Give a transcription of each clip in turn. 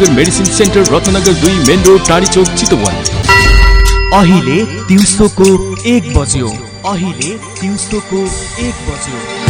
Ratnanagar medicine centre Ratnanagar दुई main road टाढी चौक चितवन अहिले दिउँसोको एक बज्यो। अहिले दिउँसोको एक बज्यो।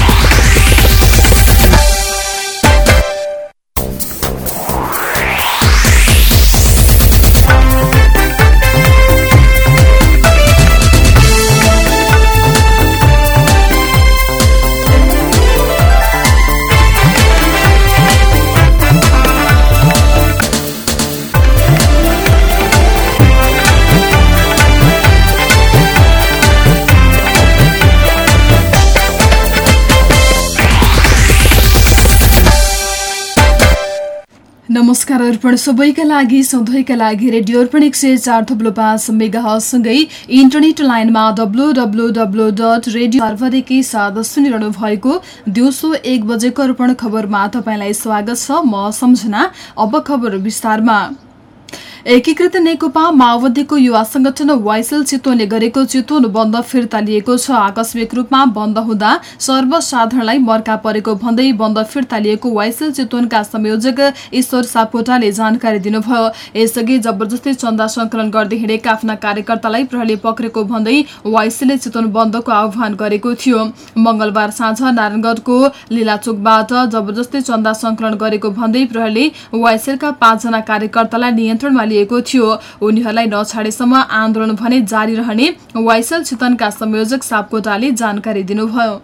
नमस्कार अर्पण। सबैका लागि सधैँका लागि रेडियो अर्पण एक सय चार थप्लो पाँच मेगासँगै इन्टरनेट लाइनमा W W W dot radio अर्पणकै साथ सुनिरहनु भएको दिउँसो एक बजेको अर्पण खबरमा तपाईँलाई स्वागत छ। म सम्झना अब खबर विस्तारमा। एकीकृत नेकपा माओवादीको युवा संगठन वाइसेल चितवनले गरेको चितवन बन्द फिर्ता लिएको छ। आकस्मिक रूपमा बन्द हुँदा सर्वसाधारणलाई मर्का परेको भन्दै बन्द फिर्ता लिएको वाइसेल चितवनका संयोजक ईश्वर सापकोटाले जानकारी दिनुभयो। यसअघि जबरजस्ती चन्दा संकलन गर्दै हिँडेका आफ्ना कार्यकर्तालाई प्रहरीले पक्रेको भन्दै वाइसेलले चितवन बन्दको आह्वान गरेको थियो। मंगलबार साँझ नारायणगढको लीलाचोकबाट जबरजस्ती चन्दा संकलन गरेको भन्दै प्रहरीले वाइसेलका पाँचजना कार्यकर्तालाई नियन्त्रणमा लिएको थियो। उनीहरूलाई नछाडेसम्म आन्दोलन भने जारी रहने वाइसल चितनका संयोजक सापकोटाले जानकारी दिनुभयो।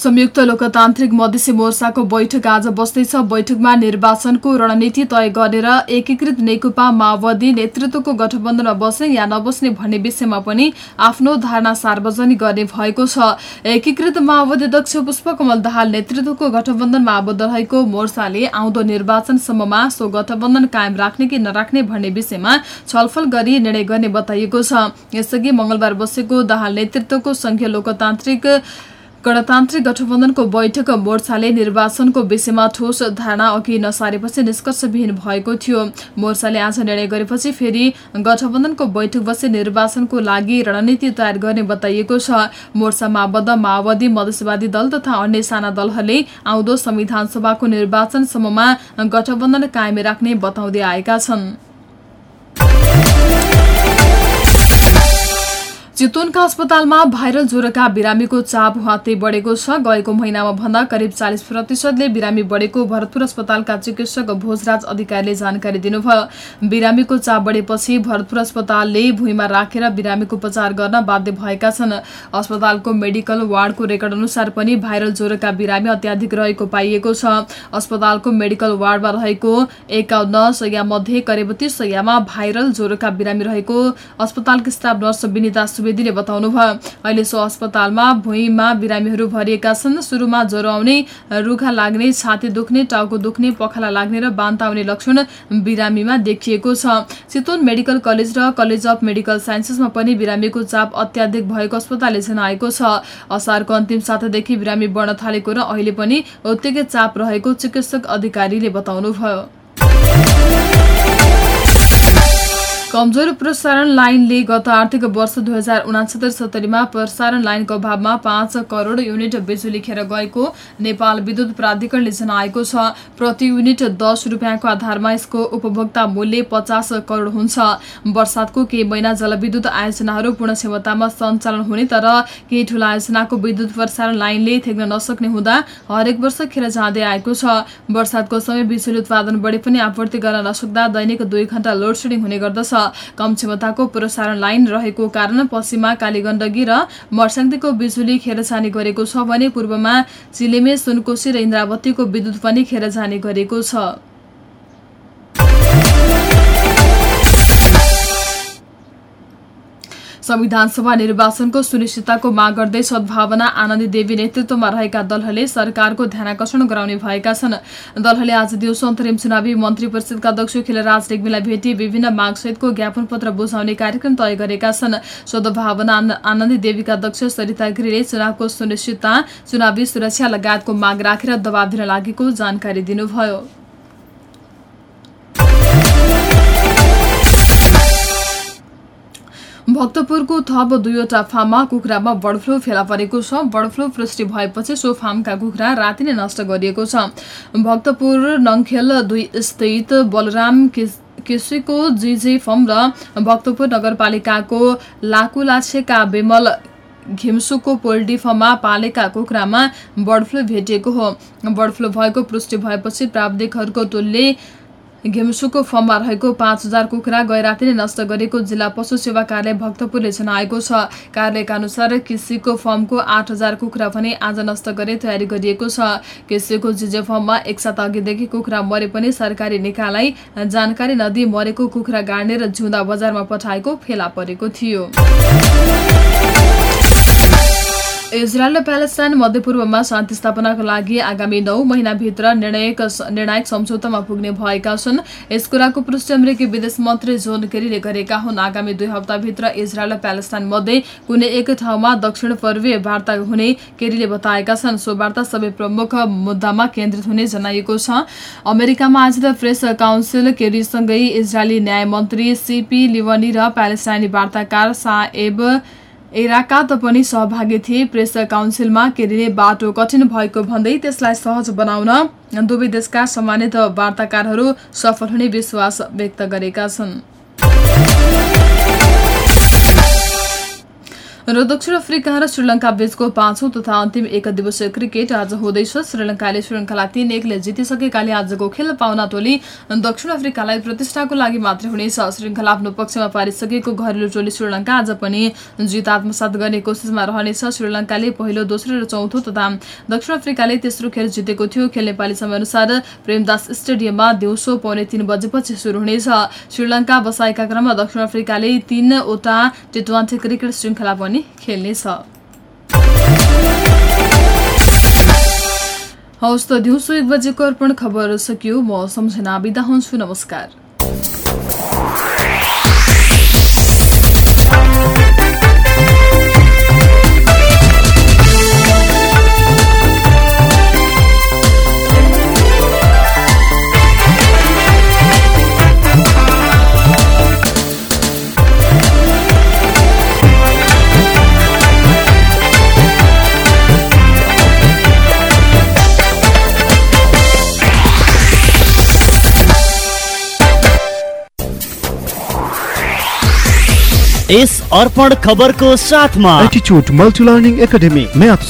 संयुक्त लोकतान्त्रिक मधेसी मोर्चाको बैठक आज बस्दैछ। बैठकमा निर्वाचनको रणनीति तय गरेर एकीकृत नेकपा माओवादी नेतृत्वको गठबन्धनमा बस्ने या नबस्ने भन्ने विषयमा पनि आफ्नो धारणा सार्वजनिक गर्ने भएको छ। एकीकृत माओवादी अध्यक्ष पुष्पकमल दाहाल नेतृत्वको गठबन्धनमा आबद्ध रहेको मोर्चाले आउँदो निर्वाचनसम्ममा सो गठबन्धन कायम राख्ने कि नराख्ने भन्ने विषयमा छलफल गरी निर्णय गर्ने बताइएको छ। यसअघि मंगलबार बसेको दाहाल नेतृत्वको संघीय लोकतान्त्रिक गणतान्त्रिक गठबन्धनको बैठक मोर्चाले निर्वाचनको विषयमा ठोस धारणा अघि नसारेपछि निष्कर्षविहीन भएको थियो। मोर्चाले आज निर्णय गरेपछि फेरि गठबन्धनको बैठक बसी निर्वाचनको लागि रणनीति तयार गर्ने बताइएको छ। मोर्चामा आबद्ध माओवादी मधेसवादी दल तथा अन्य साना दलहरूले आउँदो संविधान सभाको निर्वाचनसम्ममा गठबन्धन कायम राख्ने बताउँदै आएका छन्। चितवनका अस्पतालमा भाइरल ज्वरोका बिरामीको चाप हाते बढेको छ। गएको महिनामा भन्दा करिब चालिस प्रतिशतले बिरामी बढेको भरतपुर अस्पतालका चिकित्सक भोजराज अधिकारीले जानकारी दिनुभयो। बिरामीको चाप बढेपछि भरतपुर अस्पतालले भुइँमा राखेर बिरामीको उपचार गर्न बाध्य भएका छन्। अस्पतालको मेडिकल वार्डको रेकर्ड अनुसार पनि भाइरल ज्वरोका बिरामी अत्याधिक रहेको पाइएको छ। अस्पतालको मेडिकल वार्डमा रहेको एकाउन्न सय मध्ये करिब तीस सयमा भाइरल ज्वरोका बिरामी रहेको। अस्पतालका स्टाफ नर्स विनिता सुवेदी सुवेदीले बताउनुभयो अहिले सो अस्पतालमा भुइँमा बिरामीहरू भरिएका छन्। सुरुमा ज्वरो आउने रुखा लाग्ने छाती दुख्ने टाउको दुख्ने पखाला लाग्ने र बान्ता आउने लक्षण बिरामीमा देखिएको छ। चितवन मेडिकल कलेज र कलेज अफ मेडिकल साइन्सेसमा पनि बिरामीको चाप अत्याधिक भएको अस्पतालले जनाएको छ। असारको अन्तिम सातादेखि बिरामी बढ्न थालेको र अहिले पनि उत्तिकै चाप रहेको चिकित्सक अधिकारीले बताउनुभयो कमजोर प्रसारण लाइनले गत आर्थिक वर्ष दुई हजार उनासत्तर सत्तरीमा प्रसारण लाइनको अभावमा पाँच करोड युनिट बिजुली खेर गएको नेपाल विद्युत प्राधिकरणले जनाएको छ। प्रति युनिट दस रुपियाँको आधारमा यसको उपभोक्ता मूल्य पचास करोड हुन्छ। वर्षातको केही महिना जलविद्युत आयोजनाहरू पूर्ण क्षमतामा सञ्चालन हुने तर केही ठूला आयोजनाको विद्युत प्रसारण लाइनले थेग्न नसक्ने हुँदा हरेक वर्ष खेर जाँदै आएको छ। वर्षातको समय बिजुली उत्पादन बढे पनि आपूर्ति गर्न नसक्दा दैनिक दुई घण्टा लोड सेडिङ हुने गर्दछ। कम क्षमताको प्रसारण लाइन रहेको कारण पश्चिममा कालीगण्डकी र मर्साङदेखिको बिजुली खेर जाने गरेको छ भने पूर्वमा चिलेमे सुनकोशी र इन्द्रावतीको विद्युत पनि खेर जाने गरेको छ। संविधान सभा निर्वाचनको सुनिश्चितताको माग गर्दै सद्भावना आनन्दी देवी नेतृत्वमा रहेका दलहरूले सरकारको ध्यानकर्षण गराउने भएका छन्। दलहरूले आज दिउँसो अन्तरिम चुनावी मन्त्री परिषदका अध्यक्ष खिलराज रेग्मीलाई भेटी विभिन्न मागसहितको ज्ञापन पत्र बुझाउने कार्यक्रम तय गरेका छन्। सद्भावना आनन्दी देवीका अध्यक्ष सरिता गिरीले चुनावको सुनिश्चितता चुनावी सुरक्षा लगायतको माग राखेर दबाव दिन लागेको जानकारी दिनुभयो। भक्तपुरको थप दुईवटा फार्ममा कुखुरामा बर्ड फ्लू फेला परेको छ। बर्ड फ्लू पुष्टि भएपछि सो फार्मका कुखुरा राति नै नष्ट गरिएको छ। भक्तपुर नङखेल दुई स्थित बलराम केसीको जिजे फर्म र भक्तपुर नगरपालिकाको लाकुलाछेका बेमल घिम्सुको पोल्ट्री फर्ममा पालेका कुखुरामा बर्ड फ्लू भेटिएको हो। बर्ड फ्लू भएको पुष्टि भएपछि प्राविधिकहरूको टोलले घिम्सुको फर्ममा रहेको पाँच हजार कुखुरा नै नष्ट गरेको जिल्ला पशु सेवा कार्यालय भक्तपुरले जनाएको छ। कार्यालयका अनुसार कृषिको फर्मको आठ हजार कुखुरा भने आज नष्ट गरे तयारी गरिएको छ। कृषिको जिजे फर्ममा एक सात अघिदेखि कुखुरा मरे पनि सरकारी निकायलाई जानकारी नदिई मरेको कुखुरा गाड्ने र जिउँदा बजारमा पठाएको फेला परेको थियो। इजरायल र प्यालेस्टाइन मध्यपूर्वमा शान्ति स्थापनाको लागि आगामी नौ महिनाभित्र निर्णायक निर्णायक सम्झौतामा पुग्ने भएका छन्। यस कुराको पुष्टि अमेरिकी विदेश मन्त्री जोन केरीले गरेका हुन्। आगामी दुई हप्ताभित्र इजरायल र प्यालेस्टाइन मध्ये कुनै एक ठाउँमा दक्षिण पूर्वीय वार्ता हुने केरीले बताएका छन्। सो वार्ता सबै प्रमुख मुद्दामा केन्द्रित हुने जनाइएको छ। अमेरिकामा आज प्रेस काउन्सिल केरीसँगै इजरायली न्याय मन्त्री सिपी लिवनी र प्यालेस्टाइनी वार्ताकार साएब एराका पनि सहभागी थिए। प्रेस काउन्सिलमा केरीले बाटो कठिन भएको भन्दै त्यसलाई सहज बनाउन दुवै देशका सम्मानित वार्ताकारहरू सफल हुने विश्वास व्यक्त गरेका छन्। र दक्षिण अफ्रिका र श्रीलङ्का बीचको पाँचौं तथा अन्तिम एक दिवसीय क्रिकेट आज हुँदैछ। श्रीलङ्काले श्रीलङ्कालाई तीन एकले जितिसकेकाले आजको खेल पाउना टोली दक्षिण अफ्रिकालाई प्रतिष्ठाको लागि मात्र हुनेछ। श्रृङ्खला आफ्नो पक्षमा पारिसकेको घरेलु टोली श्रीलङ्का आज पनि जित आत्मसात गर्ने कोसिसमा रहनेछ। श्रीलङ्काले पहिलो दोस्रो र चौथो तथा दक्षिण अफ्रिकाले तेस्रो खेल जितेको थियो। खेल नेपाली समयअनुसार प्रेमदास स्टेडियममा दिउँसो पाउने तीन बजेपछि सुरु हुनेछ। श्रीलङ्का बसाएका क्रममा दक्षिण अफ्रिकाले तीनवटा टी ट्वेन्टी क्रिकेट श्रृङ्खला पनि पनि खेल्नेछ हवस् त दिउँसो एक बजेको अर्पण खबर सकियो। म सम्झना बिदा हुन्छु नमस्कार। यस अर्पण खबरको साथमा एटिच्युड मल्टी लर्निङ एकाडेमी म्याथ